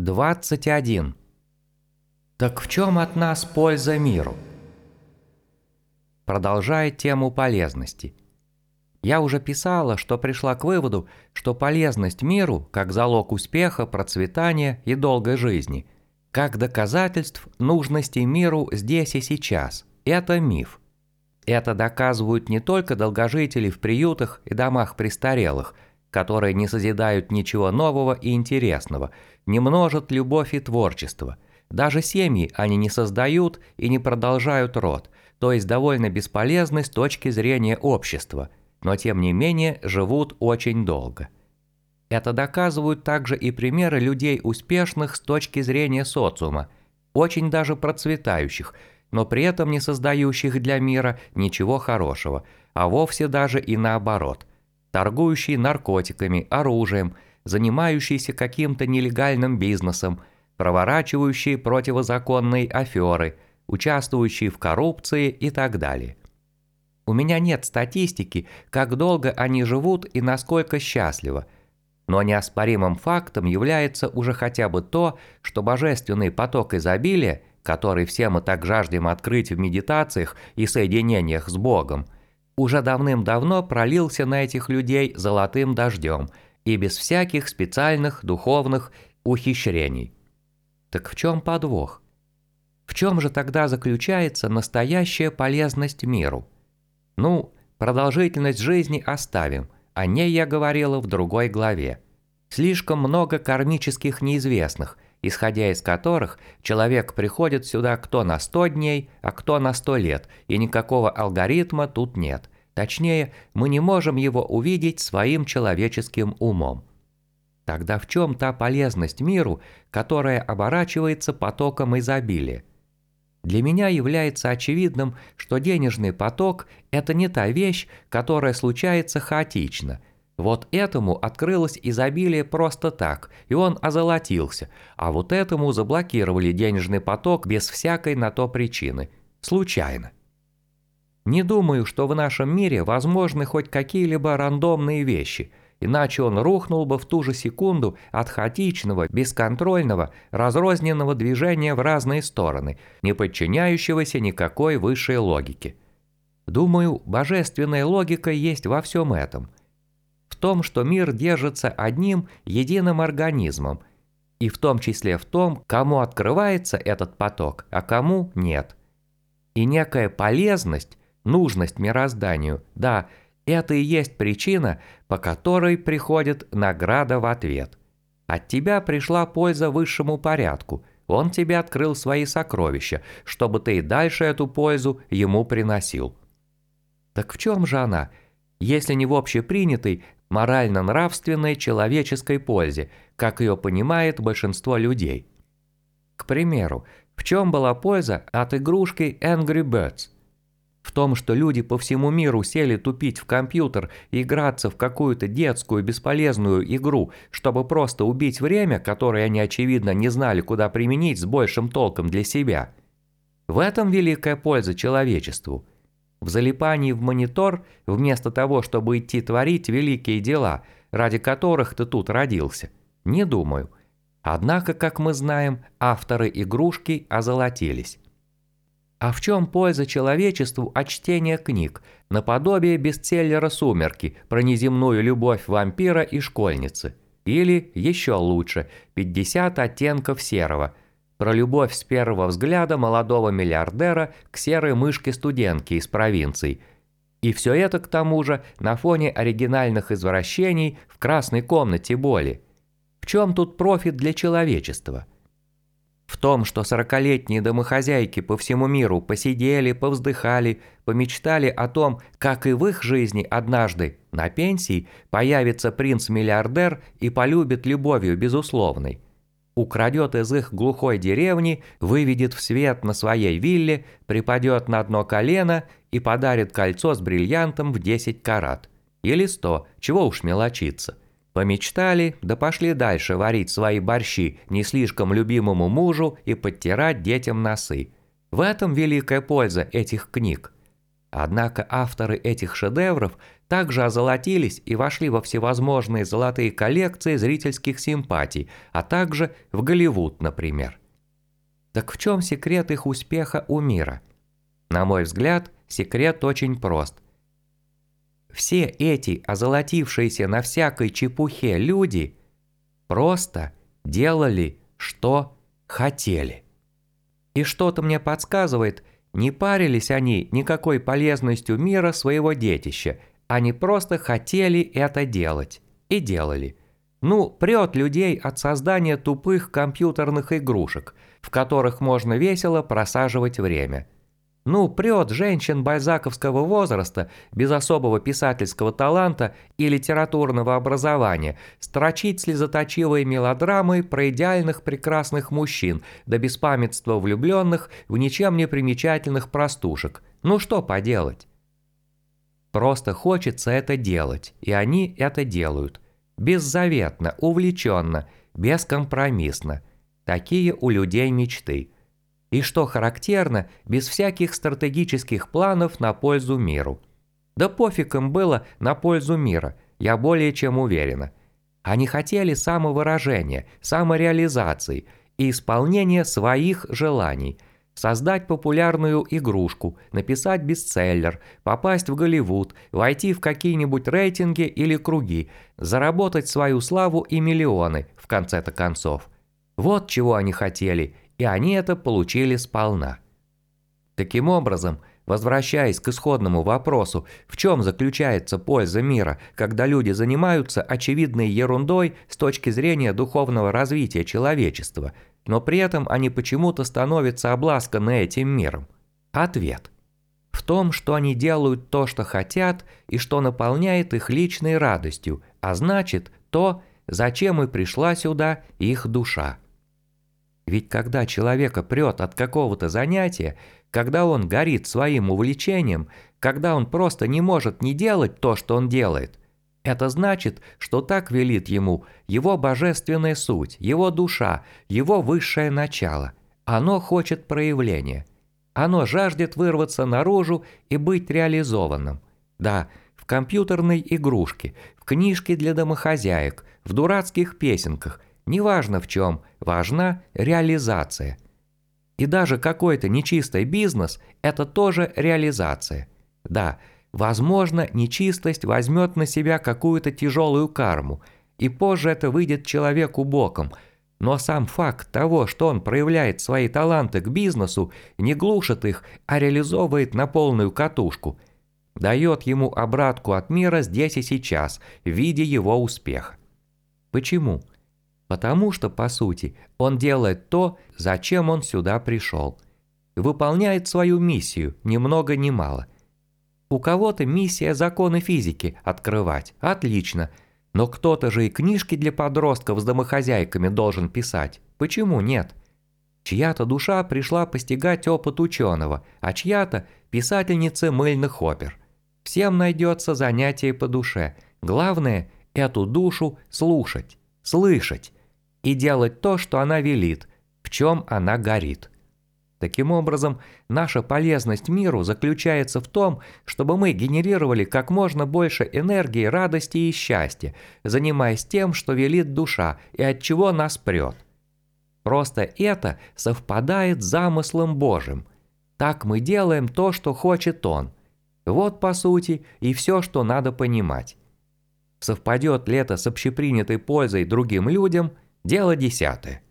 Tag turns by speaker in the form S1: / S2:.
S1: 21. Так в чем от нас польза миру? Продолжая тему полезности. Я уже писала, что пришла к выводу, что полезность миру как залог успеха, процветания и долгой жизни, как доказательств нужности миру здесь и сейчас. Это миф. Это доказывают не только долгожители в приютах и домах престарелых – которые не созидают ничего нового и интересного, не множат любовь и творчество. Даже семьи они не создают и не продолжают род, то есть довольно бесполезны с точки зрения общества, но тем не менее живут очень долго. Это доказывают также и примеры людей успешных с точки зрения социума, очень даже процветающих, но при этом не создающих для мира ничего хорошего, а вовсе даже и наоборот торгующий наркотиками, оружием, занимающийся каким-то нелегальным бизнесом, проворачивающий противозаконные аферы, участвующие в коррупции и так далее. У меня нет статистики, как долго они живут и насколько счастливо, но неоспоримым фактом является уже хотя бы то, что божественный поток изобилия, который все мы так жаждем открыть в медитациях и соединениях с Богом – уже давным-давно пролился на этих людей золотым дождем и без всяких специальных духовных ухищрений. Так в чем подвох? В чем же тогда заключается настоящая полезность миру? Ну, продолжительность жизни оставим, о ней я говорила в другой главе. Слишком много кармических неизвестных, исходя из которых человек приходит сюда кто на 100 дней, а кто на 100 лет, и никакого алгоритма тут нет. Точнее, мы не можем его увидеть своим человеческим умом. Тогда в чем та полезность миру, которая оборачивается потоком изобилия? Для меня является очевидным, что денежный поток – это не та вещь, которая случается хаотично. Вот этому открылось изобилие просто так, и он озолотился, а вот этому заблокировали денежный поток без всякой на то причины. Случайно. Не думаю, что в нашем мире возможны хоть какие-либо рандомные вещи, иначе он рухнул бы в ту же секунду от хаотичного, бесконтрольного, разрозненного движения в разные стороны, не подчиняющегося никакой высшей логике. Думаю, божественная логика есть во всем этом. В том, что мир держится одним единым организмом, и в том числе в том, кому открывается этот поток, а кому нет. И некая полезность нужность мирозданию, да, это и есть причина, по которой приходит награда в ответ. От тебя пришла польза высшему порядку, он тебе открыл свои сокровища, чтобы ты и дальше эту пользу ему приносил. Так в чем же она, если не в общепринятой, морально-нравственной человеческой пользе, как ее понимает большинство людей? К примеру, в чем была польза от игрушки Angry Birds – в том, что люди по всему миру сели тупить в компьютер и играться в какую-то детскую бесполезную игру, чтобы просто убить время, которое они, очевидно, не знали, куда применить с большим толком для себя. В этом великая польза человечеству. В залипании в монитор, вместо того, чтобы идти творить великие дела, ради которых ты тут родился. Не думаю. Однако, как мы знаем, авторы игрушки озолотились. А в чем польза человечеству от чтения книг, наподобие бестселлера «Сумерки» про неземную любовь вампира и школьницы? Или, еще лучше, «50 оттенков серого» про любовь с первого взгляда молодого миллиардера к серой мышке-студентке из провинций. И все это, к тому же, на фоне оригинальных извращений в красной комнате боли. В чем тут профит для человечества? В том, что сорокалетние домохозяйки по всему миру посидели, повздыхали, помечтали о том, как и в их жизни однажды, на пенсии, появится принц-миллиардер и полюбит любовью безусловной. Украдет из их глухой деревни, выведет в свет на своей вилле, припадет на одно колено и подарит кольцо с бриллиантом в 10 карат. Или 100, чего уж мелочиться. Помечтали, да пошли дальше варить свои борщи не слишком любимому мужу и подтирать детям носы. В этом великая польза этих книг. Однако авторы этих шедевров также озолотились и вошли во всевозможные золотые коллекции зрительских симпатий, а также в Голливуд, например. Так в чем секрет их успеха у мира? На мой взгляд, секрет очень прост. Все эти озолотившиеся на всякой чепухе люди просто делали, что хотели. И что-то мне подсказывает, не парились они никакой полезностью мира своего детища – они просто хотели это делать. И делали. Ну, прет людей от создания тупых компьютерных игрушек, в которых можно весело просаживать время. Ну, прет женщин бальзаковского возраста, без особого писательского таланта и литературного образования, строчить слезоточивые мелодрамы про идеальных прекрасных мужчин, до да беспамятства влюбленных в ничем не примечательных простушек. Ну что поделать? Просто хочется это делать, и они это делают. Беззаветно, увлеченно, бескомпромиссно. Такие у людей мечты. И что характерно, без всяких стратегических планов на пользу миру. Да пофиг им было на пользу мира, я более чем уверена. Они хотели самовыражения, самореализации и исполнения своих желаний – создать популярную игрушку, написать бестселлер, попасть в Голливуд, войти в какие-нибудь рейтинги или круги, заработать свою славу и миллионы, в конце-то концов. Вот чего они хотели, и они это получили сполна. Таким образом, возвращаясь к исходному вопросу, в чем заключается польза мира, когда люди занимаются очевидной ерундой с точки зрения духовного развития человечества – но при этом они почему-то становятся обласканы этим миром? Ответ. В том, что они делают то, что хотят, и что наполняет их личной радостью, а значит, то, зачем и пришла сюда их душа. Ведь когда человека прет от какого-то занятия, когда он горит своим увлечением, когда он просто не может не делать то, что он делает, это значит, что так велит ему его божественная суть, его душа, его высшее начало. Оно хочет проявления. Оно жаждет вырваться наружу и быть реализованным. Да, в компьютерной игрушке, в книжке для домохозяек, в дурацких песенках, неважно в чем, важна реализация. И даже какой-то нечистый бизнес – это тоже реализация. Да, Возможно, нечистость возьмет на себя какую-то тяжелую карму, и позже это выйдет человеку боком, но сам факт того, что он проявляет свои таланты к бизнесу, не глушит их, а реализовывает на полную катушку, дает ему обратку от мира здесь и сейчас, в виде его успеха. Почему? Потому что, по сути, он делает то, зачем он сюда пришел. Выполняет свою миссию, ни много ни мало – у кого-то миссия законы физики открывать. Отлично. Но кто-то же и книжки для подростков с домохозяйками должен писать. Почему нет? Чья-то душа пришла постигать опыт ученого, а чья-то – писательницы мыльных опер. Всем найдется занятие по душе. Главное – эту душу слушать, слышать и делать то, что она велит, в чем она горит. Таким образом, наша полезность миру заключается в том, чтобы мы генерировали как можно больше энергии, радости и счастья, занимаясь тем, что велит душа и от чего нас прет. Просто это совпадает с замыслом Божьим. Так мы делаем то, что хочет Он. Вот, по сути, и все, что надо понимать. Совпадет ли это с общепринятой пользой другим людям – дело десятое.